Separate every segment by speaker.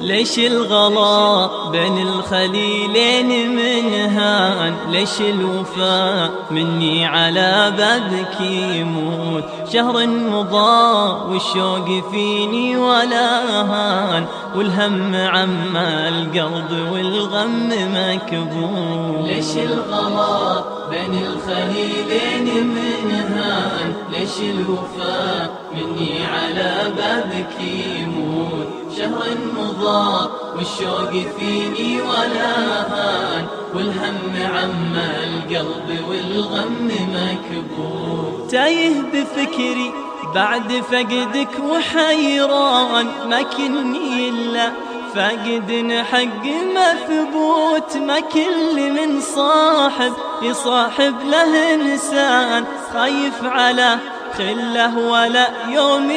Speaker 1: ليش الغلا بين الخليلين من هان ليش الوفاء مني على بابك يموت؟ شهر مضى والشوق فيني ولا هان. والهم عم القلب والغم مكبوت.
Speaker 2: ليش الغلا بين الخليلين من هان ليش الوفاء مني على بابك يموت؟ شهر مضى والشوق فيني ولا هان. والهم عم القلب والغم مكبوت.
Speaker 1: تايه بفكري بعد فقدك وحيران. ما كني إلا فقد حق مثبوت. ما كل من صاحب يصاحب له إنسان. خايف على خله ولا يوم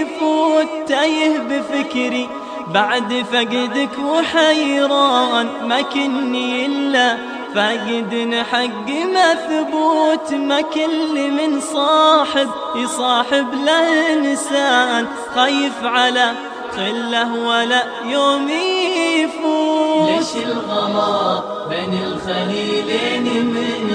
Speaker 1: يفوت تايه بفكري بعد فقدك وحيران ما كني إلا فقد حق مثبوت ما كل من صاحب يصاحب له إنسان خايف على خله ولا يوم يفوت.
Speaker 2: ليش الغلا بين الخليلين من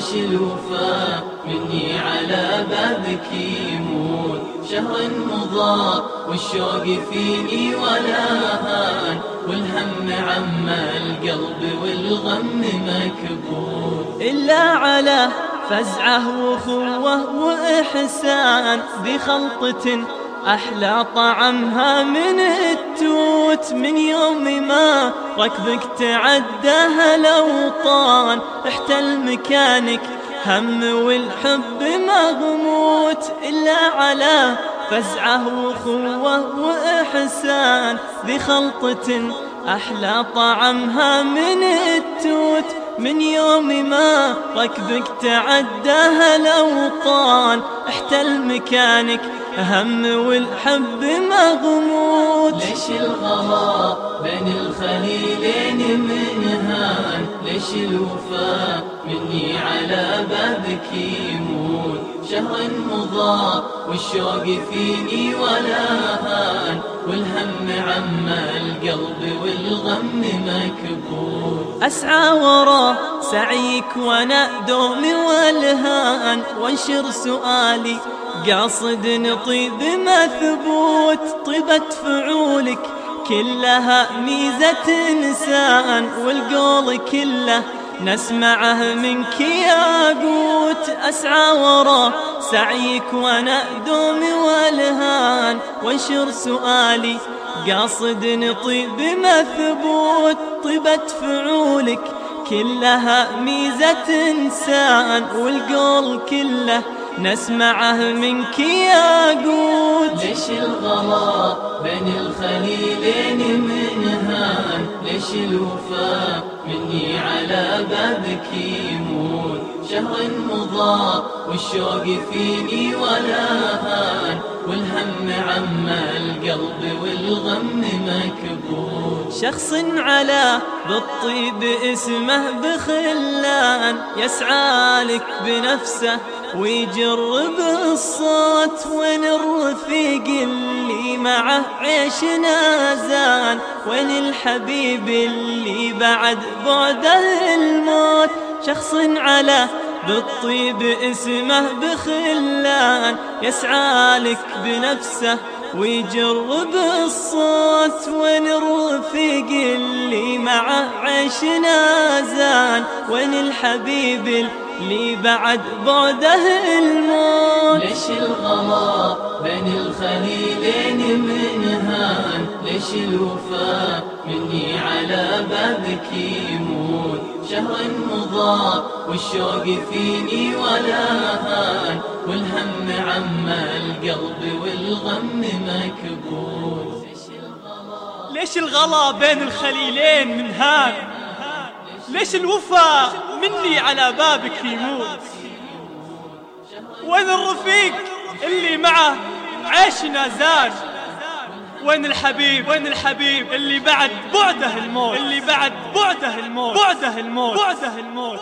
Speaker 2: ليش الوفاء مني على بابك يموت. شهر مضى والشوق فيني ولا هان. والهم عم القلب والغم مكبوت.
Speaker 1: إلا على فزعه وخوة وإحسان بخلطة أحلى طعمها من التوت من يوم ما. ركبك تعدى الأوطان احتل مكانك هم والحب مغموت إلا على. فزعه وخوة وإحسان بخلطة أحلى طعمها من التوت من يوم ما. ركبك تعدى الأوطان احتل مكانك هم والحب مغموت
Speaker 2: ليش الغلا بين الخليلين من هان ليش الوفاء مني على بابك يموت شهر مضى والشوق فيني ولا هان. والهم عم القلب والغم مكبوت.
Speaker 1: أسعى ورا سعيك وأنا دومي والهان وانشر سؤالي. قاصد نطيب مثبوت طيبت فعولك كلها ميزة إنسان والقول كله نسمعه منك يا قوت. أسعى ورا سعيك وأنا دومي والهان وانشر سؤالي. قاصد نطيب مثبوت طيبت فعولك كلها ميزة إنسان والقول كله نسمعه منك يا قوت
Speaker 2: ليش الغلا بين الخليلين من هان ليش الوفاء مني على بابك يموت شهر مضى والشوق فيني ولا هان والهم عم القلب والغم مكبوت
Speaker 1: شخص على بالطيب اسمه بخلان يسعى لك بنفسه ويجرب الصوت وين الرفيق اللي معه عيشنا زان وين الحبيب اللي بعد بعده الموت. شخص على بالطيب اسمه بخلان يسعى لك بنفسه ويجرب الصوت وين الرفيق اللي معه عيشنا زان. وين الحبيب اللي بعد بعده الموت.
Speaker 2: ليش الغلا بين الخليلين من هان ليش الوفاء مني على بابك يموت؟ شهر مضى والشوق فيني ولا هان. والهم عم القلب والغم مكبوت.
Speaker 3: ليش الغلا بين الخليلين من هان ليش الوفا مني على بابك يموت؟ وين الرفيق اللي معه عيشنا زاد؟ وين الحبيب؟ وين الحبيب اللي بعد بعده الموت؟ اللي بعد بعده الموت؟ بعده الموت؟ بعده الموت؟